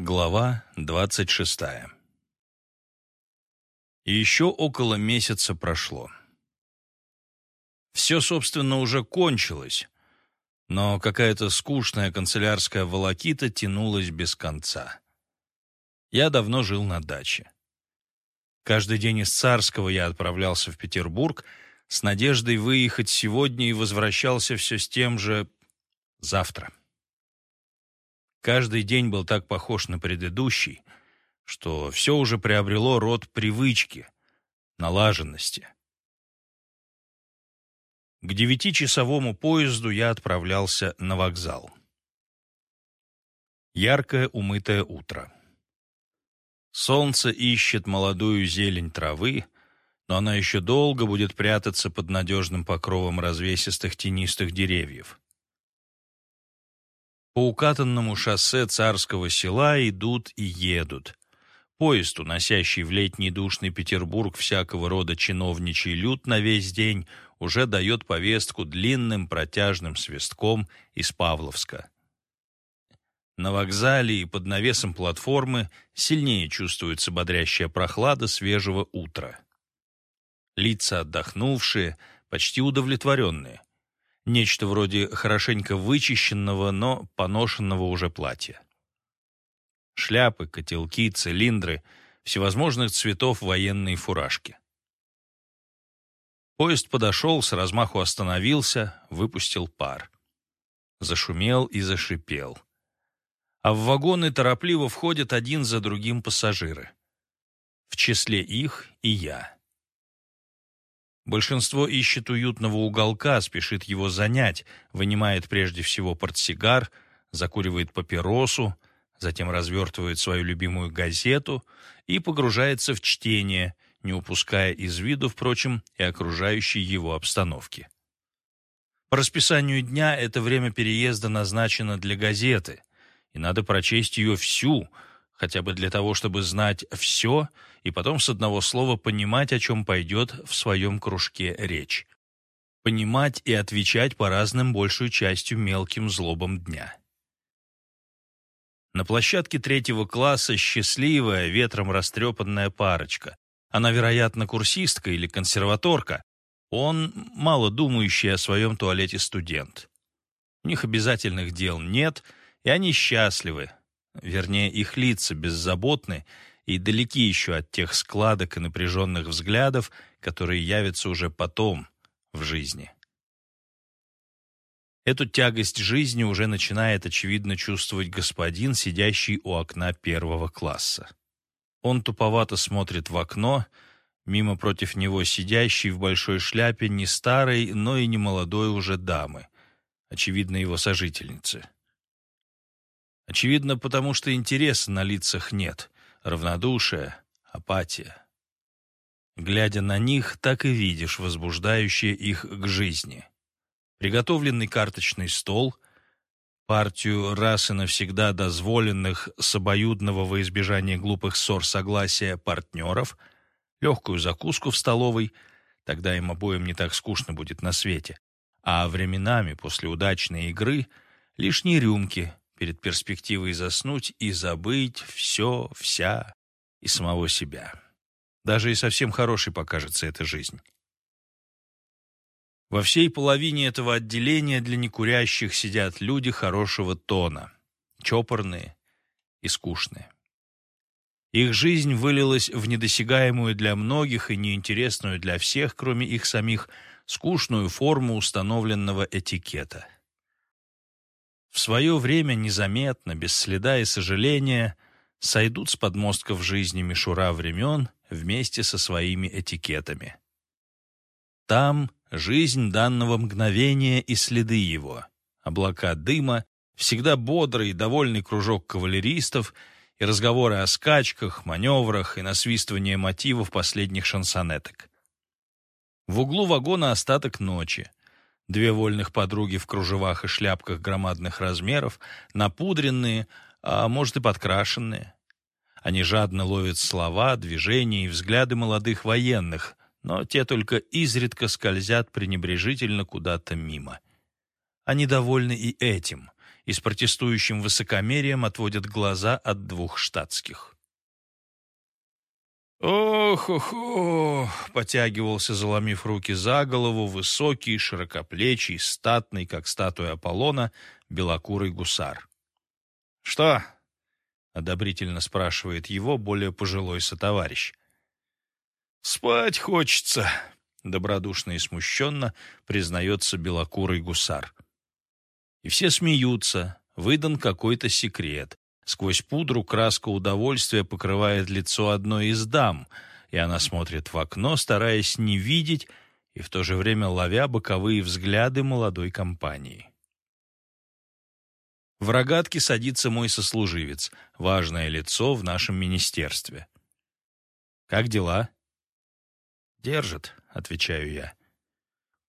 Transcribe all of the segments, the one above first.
Глава двадцать шестая И еще около месяца прошло. Все, собственно, уже кончилось, но какая-то скучная канцелярская волокита тянулась без конца. Я давно жил на даче. Каждый день из Царского я отправлялся в Петербург с надеждой выехать сегодня и возвращался все с тем же завтра. Каждый день был так похож на предыдущий, что все уже приобрело род привычки, налаженности. К девятичасовому поезду я отправлялся на вокзал. Яркое умытое утро. Солнце ищет молодую зелень травы, но она еще долго будет прятаться под надежным покровом развесистых тенистых деревьев. По укатанному шоссе царского села идут и едут. Поезд, уносящий в летний душный Петербург всякого рода чиновничий люд на весь день, уже дает повестку длинным протяжным свистком из Павловска. На вокзале и под навесом платформы сильнее чувствуется бодрящая прохлада свежего утра. Лица отдохнувшие, почти удовлетворенные. Нечто вроде хорошенько вычищенного, но поношенного уже платья. Шляпы, котелки, цилиндры, всевозможных цветов военные фуражки. Поезд подошел, с размаху остановился, выпустил пар. Зашумел и зашипел. А в вагоны торопливо входят один за другим пассажиры. В числе их и я. Большинство ищет уютного уголка, спешит его занять, вынимает прежде всего портсигар, закуривает папиросу, затем развертывает свою любимую газету и погружается в чтение, не упуская из виду, впрочем, и окружающей его обстановки. По расписанию дня это время переезда назначено для газеты, и надо прочесть ее всю – хотя бы для того, чтобы знать все и потом с одного слова понимать, о чем пойдет в своем кружке речь. Понимать и отвечать по разным большую частью мелким злобам дня. На площадке третьего класса счастливая, ветром растрепанная парочка. Она, вероятно, курсистка или консерваторка. Он мало думающий о своем туалете студент. У них обязательных дел нет, и они счастливы, вернее, их лица беззаботны и далеки еще от тех складок и напряженных взглядов, которые явятся уже потом в жизни. Эту тягость жизни уже начинает, очевидно, чувствовать господин, сидящий у окна первого класса. Он туповато смотрит в окно, мимо против него сидящий в большой шляпе не старой, но и не молодой уже дамы, очевидно, его сожительницы. Очевидно, потому что интереса на лицах нет, равнодушие, апатия. Глядя на них, так и видишь возбуждающее их к жизни. Приготовленный карточный стол, партию раз и навсегда дозволенных с обоюдного во избежание глупых ссор согласия партнеров, легкую закуску в столовой, тогда им обоим не так скучно будет на свете, а временами после удачной игры лишние рюмки, перед перспективой заснуть и забыть все, вся и самого себя. Даже и совсем хорошей покажется эта жизнь. Во всей половине этого отделения для некурящих сидят люди хорошего тона, чопорные и скучные. Их жизнь вылилась в недосягаемую для многих и неинтересную для всех, кроме их самих, скучную форму установленного этикета – в свое время незаметно, без следа и сожаления, сойдут с подмостков жизни мишура времен вместе со своими этикетами. Там жизнь данного мгновения и следы его, облака дыма, всегда бодрый и довольный кружок кавалеристов и разговоры о скачках, маневрах и насвистывание мотивов последних шансонеток. В углу вагона остаток ночи — Две вольных подруги в кружевах и шляпках громадных размеров, напудренные, а может и подкрашенные. Они жадно ловят слова, движения и взгляды молодых военных, но те только изредка скользят пренебрежительно куда-то мимо. Они довольны и этим, и с протестующим высокомерием отводит глаза от двух штатских. «Ох-ох-ох!» — потягивался, заломив руки за голову, высокий, широкоплечий, статный, как статуя Аполлона, белокурый гусар. «Что?» — одобрительно спрашивает его более пожилой сотоварищ. «Спать хочется», — добродушно и смущенно признается белокурый гусар. И все смеются, выдан какой-то секрет. Сквозь пудру краска удовольствия покрывает лицо одной из дам, и она смотрит в окно, стараясь не видеть и в то же время ловя боковые взгляды молодой компании. В рогатке садится мой сослуживец, важное лицо в нашем министерстве. «Как дела?» «Держит», — отвечаю я.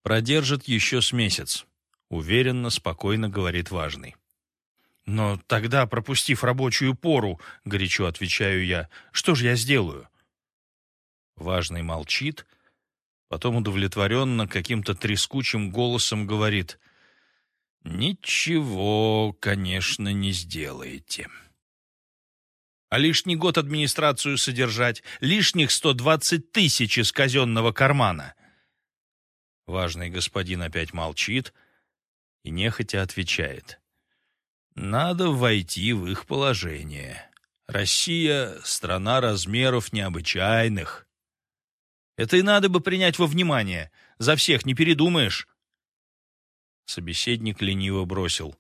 «Продержит еще с месяц», — уверенно, спокойно говорит важный. «Но тогда, пропустив рабочую пору, — горячо отвечаю я, — что же я сделаю?» Важный молчит, потом удовлетворенно каким-то трескучим голосом говорит «Ничего, конечно, не сделаете». А лишний год администрацию содержать, лишних сто двадцать тысяч из казенного кармана. Важный господин опять молчит и нехотя отвечает. Надо войти в их положение. Россия — страна размеров необычайных. Это и надо бы принять во внимание. За всех не передумаешь. Собеседник лениво бросил.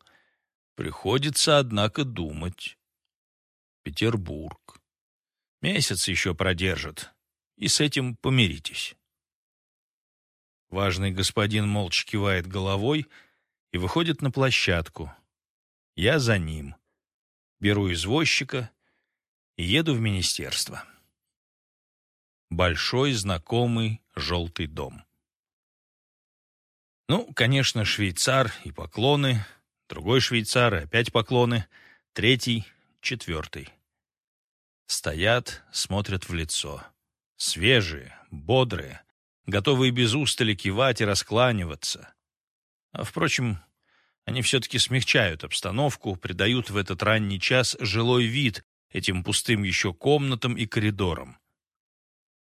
Приходится, однако, думать. Петербург. Месяц еще продержит. И с этим помиритесь. Важный господин молча кивает головой и выходит на площадку, я за ним. Беру извозчика и еду в министерство. Большой знакомый желтый дом. Ну, конечно, швейцар и поклоны, другой швейцар и опять поклоны, третий, четвертый. Стоят, смотрят в лицо. Свежие, бодрые, готовые без устали кивать и раскланиваться. А, впрочем, они все-таки смягчают обстановку, придают в этот ранний час жилой вид этим пустым еще комнатам и коридорам.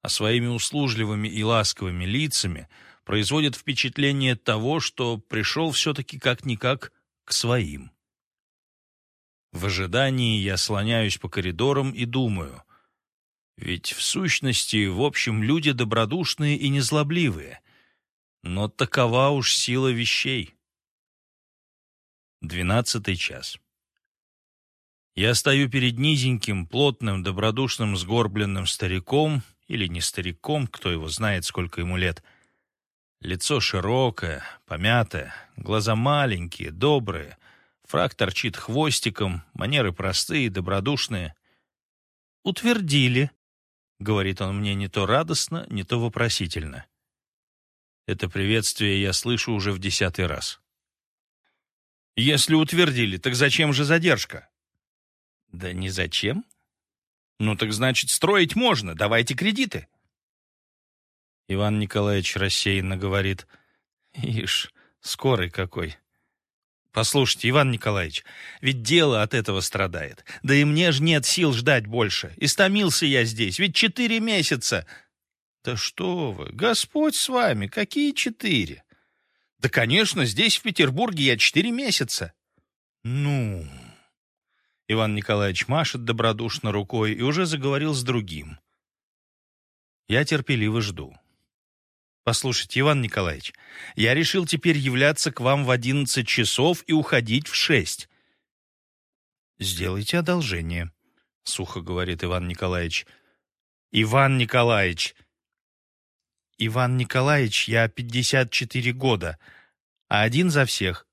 А своими услужливыми и ласковыми лицами производят впечатление того, что пришел все-таки как-никак к своим. В ожидании я слоняюсь по коридорам и думаю, ведь в сущности, в общем, люди добродушные и незлобливые, но такова уж сила вещей. Двенадцатый час. Я стою перед низеньким, плотным, добродушным, сгорбленным стариком, или не стариком, кто его знает, сколько ему лет. Лицо широкое, помятое, глаза маленькие, добрые, фраг торчит хвостиком, манеры простые, добродушные. «Утвердили», — говорит он мне не то радостно, не то вопросительно. Это приветствие я слышу уже в десятый раз. Если утвердили, так зачем же задержка? Да не зачем. Ну так значит, строить можно, давайте кредиты. Иван Николаевич рассеянно говорит. Ишь, скорый какой. Послушайте, Иван Николаевич, ведь дело от этого страдает. Да и мне ж нет сил ждать больше. Истомился я здесь, ведь четыре месяца. Да что вы, Господь с вами, какие четыре? Да, конечно, здесь, в Петербурге, я четыре месяца. Ну... Иван Николаевич машет добродушно рукой и уже заговорил с другим. Я терпеливо жду. Послушайте, Иван Николаевич, я решил теперь являться к вам в одиннадцать часов и уходить в шесть. Сделайте одолжение, — сухо говорит Иван Николаевич. Иван Николаевич, Иван Николаевич, я 54 года, а один за всех.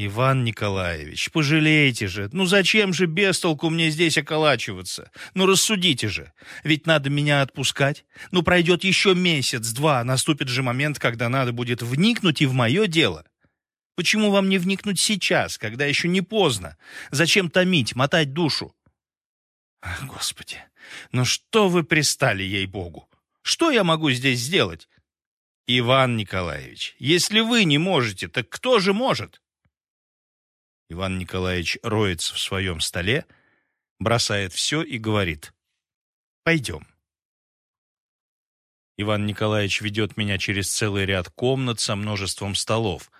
Иван Николаевич, пожалейте же. Ну зачем же без толку мне здесь околачиваться? Ну рассудите же. Ведь надо меня отпускать. Ну пройдет еще месяц-два, наступит же момент, когда надо будет вникнуть и в мое дело. Почему вам не вникнуть сейчас, когда еще не поздно? Зачем томить, мотать душу? Ах, Господи, ну что вы пристали, ей-богу? Что я могу здесь сделать? Иван Николаевич, если вы не можете, так кто же может? Иван Николаевич роется в своем столе, бросает все и говорит «Пойдем». Иван Николаевич ведет меня через целый ряд комнат со множеством столов,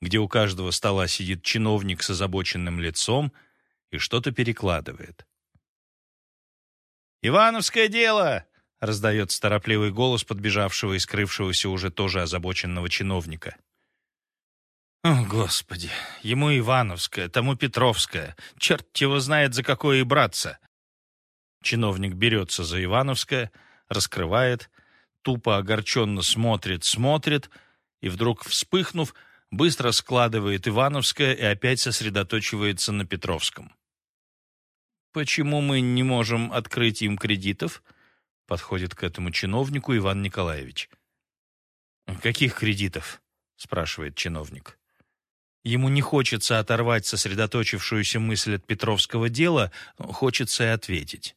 где у каждого стола сидит чиновник с озабоченным лицом и что-то перекладывает. «Ивановское дело!» — раздается торопливый голос подбежавшего и скрывшегося уже тоже озабоченного чиновника. О, Господи, ему Ивановское, тому Петровское. Черт его знает, за какое и браться. Чиновник берется за Ивановское, раскрывает, тупо огорченно смотрит, смотрит, и вдруг, вспыхнув, быстро складывает Ивановское и опять сосредоточивается на Петровском. «Почему мы не можем открыть им кредитов?» Подходит к этому чиновнику Иван Николаевич. «Каких кредитов?» — спрашивает чиновник. Ему не хочется оторвать сосредоточившуюся мысль от Петровского дела, хочется и ответить.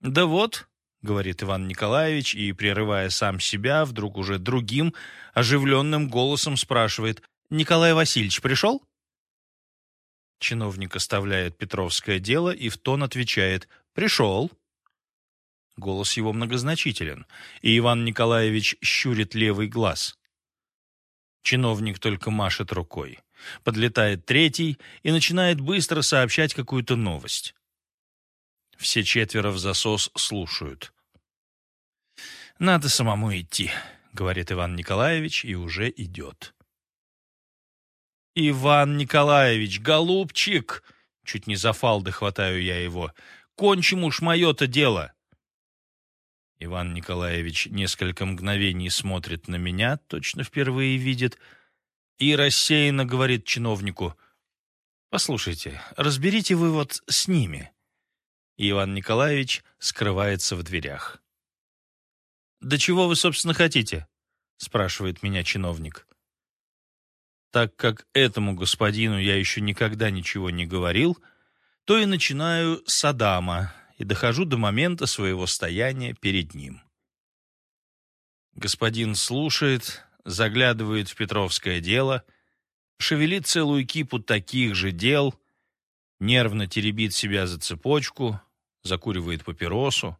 «Да вот», — говорит Иван Николаевич, и, прерывая сам себя, вдруг уже другим, оживленным голосом спрашивает, «Николай Васильевич пришел?» Чиновник оставляет Петровское дело и в тон отвечает «Пришел». Голос его многозначителен, и Иван Николаевич щурит левый глаз. Чиновник только машет рукой. Подлетает третий и начинает быстро сообщать какую-то новость. Все четверо в засос слушают. «Надо самому идти», — говорит Иван Николаевич, и уже идет. «Иван Николаевич, голубчик!» Чуть не за фалды хватаю я его. «Кончим уж мое-то дело!» Иван Николаевич несколько мгновений смотрит на меня, точно впервые видит, и рассеянно говорит чиновнику, «Послушайте, разберите вы вот с ними». И Иван Николаевич скрывается в дверях. «Да чего вы, собственно, хотите?» — спрашивает меня чиновник. Так как этому господину я еще никогда ничего не говорил, то и начинаю с Адама и дохожу до момента своего стояния перед ним. Господин слушает, заглядывает в Петровское дело, шевелит целую кипу таких же дел, нервно теребит себя за цепочку, закуривает папиросу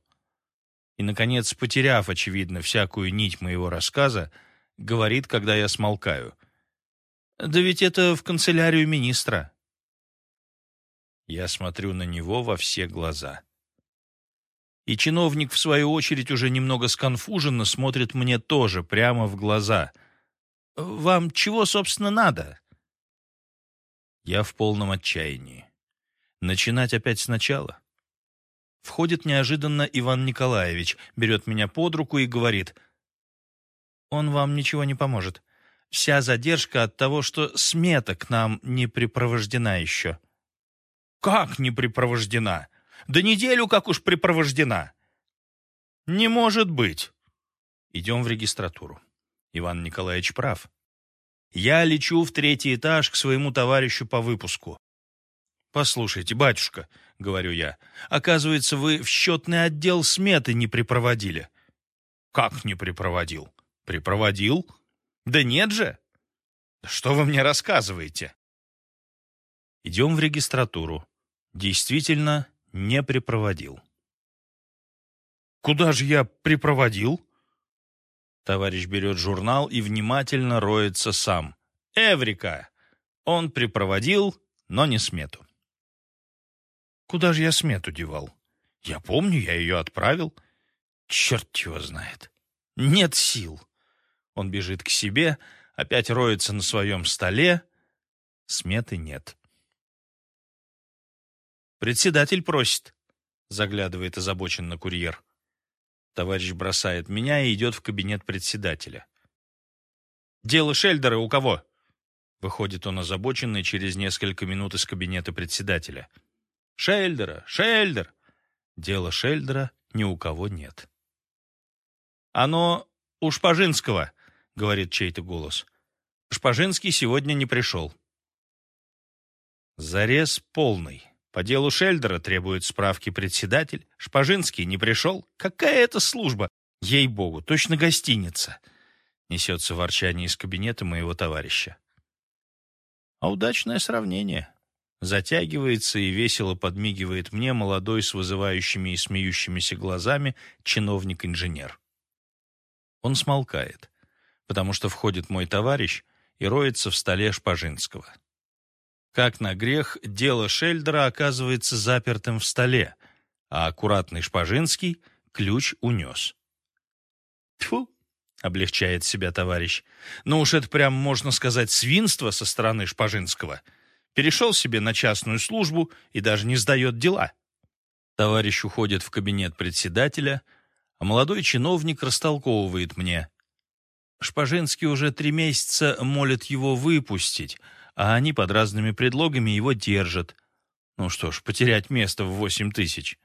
и, наконец, потеряв, очевидно, всякую нить моего рассказа, говорит, когда я смолкаю — да ведь это в канцелярию министра. Я смотрю на него во все глаза. И чиновник, в свою очередь, уже немного сконфуженно смотрит мне тоже прямо в глаза. «Вам чего, собственно, надо?» Я в полном отчаянии. Начинать опять сначала? Входит неожиданно Иван Николаевич, берет меня под руку и говорит. «Он вам ничего не поможет. Вся задержка от того, что смета к нам не припровождена еще». «Как не припровождена? Да неделю как уж припровождена!» «Не может быть!» Идем в регистратуру. Иван Николаевич прав. Я лечу в третий этаж к своему товарищу по выпуску. «Послушайте, батюшка», — говорю я, — «оказывается, вы в счетный отдел сметы не припроводили». «Как не припроводил?» «Припроводил. Да нет же! Что вы мне рассказываете? Идем в регистратуру. Действительно, не припроводил. Куда же я припроводил? Товарищ берет журнал и внимательно роется сам. Эврика! Он припроводил, но не смету. Куда же я смету девал? Я помню, я ее отправил. Черт его знает. Нет сил. Он бежит к себе, опять роется на своем столе. Сметы нет. «Председатель просит», — заглядывает озабоченно курьер. Товарищ бросает меня и идет в кабинет председателя. «Дело Шельдера у кого?» Выходит он озабоченный через несколько минут из кабинета председателя. «Шельдера! Шельдер!» Дело Шельдера ни у кого нет. «Оно у Шпажинского», говорит чей-то голос. Шпажинский сегодня не пришел. Зарез полный. По делу Шельдера требует справки председатель. Шпажинский не пришел. Какая это служба? Ей-богу, точно гостиница. Несется ворчание из кабинета моего товарища. А удачное сравнение. Затягивается и весело подмигивает мне молодой с вызывающими и смеющимися глазами чиновник-инженер. Он смолкает, потому что входит мой товарищ и роется в столе Шпажинского. Как на грех, дело Шельдера оказывается запертым в столе, а аккуратный Шпажинский ключ унес. Тьфу, облегчает себя товарищ. Ну уж это прям, можно сказать, свинство со стороны Шпажинского — Перешел себе на частную службу и даже не сдает дела. Товарищ уходит в кабинет председателя, а молодой чиновник растолковывает мне. Шпажинский уже три месяца молит его выпустить, а они под разными предлогами его держат. Ну что ж, потерять место в восемь тысяч.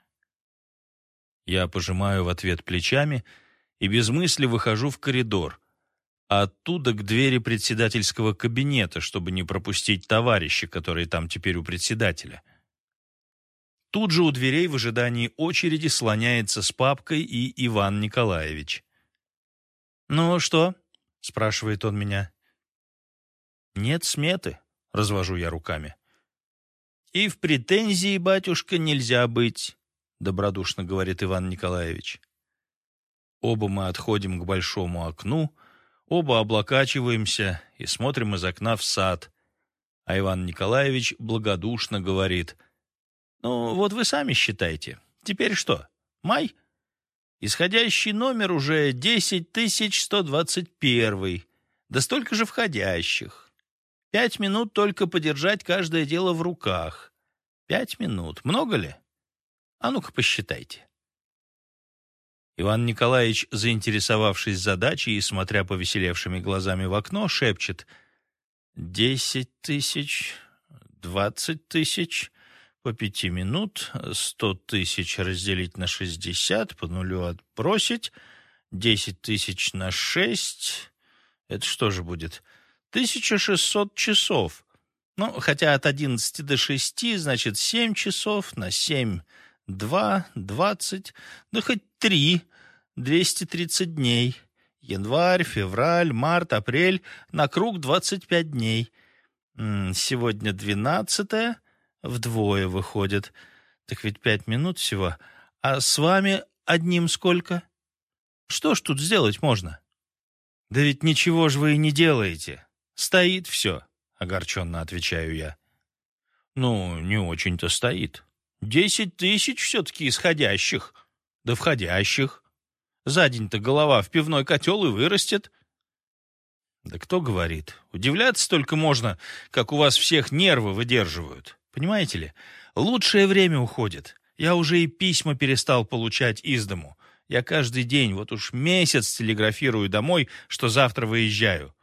Я пожимаю в ответ плечами и без мысли выхожу в коридор, а оттуда к двери председательского кабинета, чтобы не пропустить товарища, которые там теперь у председателя. Тут же у дверей в ожидании очереди слоняется с папкой и Иван Николаевич. «Ну что?» — спрашивает он меня. «Нет сметы», — развожу я руками. «И в претензии, батюшка, нельзя быть», — добродушно говорит Иван Николаевич. Оба мы отходим к большому окну, Оба облокачиваемся и смотрим из окна в сад. А Иван Николаевич благодушно говорит. «Ну, вот вы сами считайте. Теперь что, май?» Исходящий номер уже 10121. Да столько же входящих. Пять минут только подержать каждое дело в руках. Пять минут. Много ли? А ну-ка посчитайте. Иван Николаевич, заинтересовавшись задачей и смотря повеселевшими глазами в окно, шепчет «Десять тысяч, двадцать тысяч, по пяти минут, сто тысяч разделить на шестьдесят, по нулю отбросить, десять тысяч на шесть, это что же будет? Тысяча шестьсот часов. Ну, хотя от одиннадцати до шести, значит, семь часов на семь два, двадцать, да хоть три, двести тридцать дней. Январь, февраль, март, апрель, на круг двадцать пять дней. Сегодня двенадцатое, вдвое выходит. Так ведь пять минут всего. А с вами одним сколько? Что ж тут сделать можно? Да ведь ничего ж вы и не делаете. Стоит все, огорченно отвечаю я. Ну, не очень-то стоит. Десять тысяч все-таки исходящих, да входящих. За день-то голова в пивной котел и вырастет. Да кто говорит? Удивляться только можно, как у вас всех нервы выдерживают. Понимаете ли, лучшее время уходит. Я уже и письма перестал получать из дому. Я каждый день, вот уж месяц телеграфирую домой, что завтра выезжаю.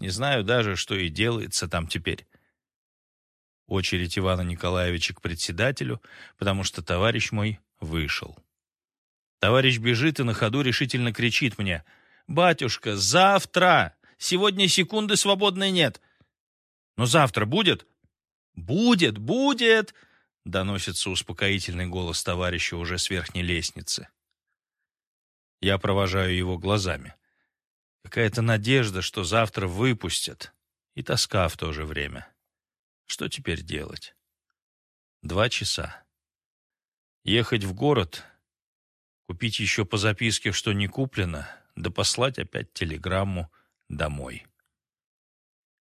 Не знаю даже, что и делается там теперь. Очередь Ивана Николаевича к председателю, потому что товарищ мой вышел. Товарищ бежит и на ходу решительно кричит мне. «Батюшка, завтра! Сегодня секунды свободной нет!» «Но завтра будет?» «Будет, будет!» — доносится успокоительный голос товарища уже с верхней лестницы. Я провожаю его глазами. Какая-то надежда, что завтра выпустят, и тоска в то же время. Что теперь делать? Два часа. Ехать в город, купить еще по записке, что не куплено, да послать опять телеграмму домой.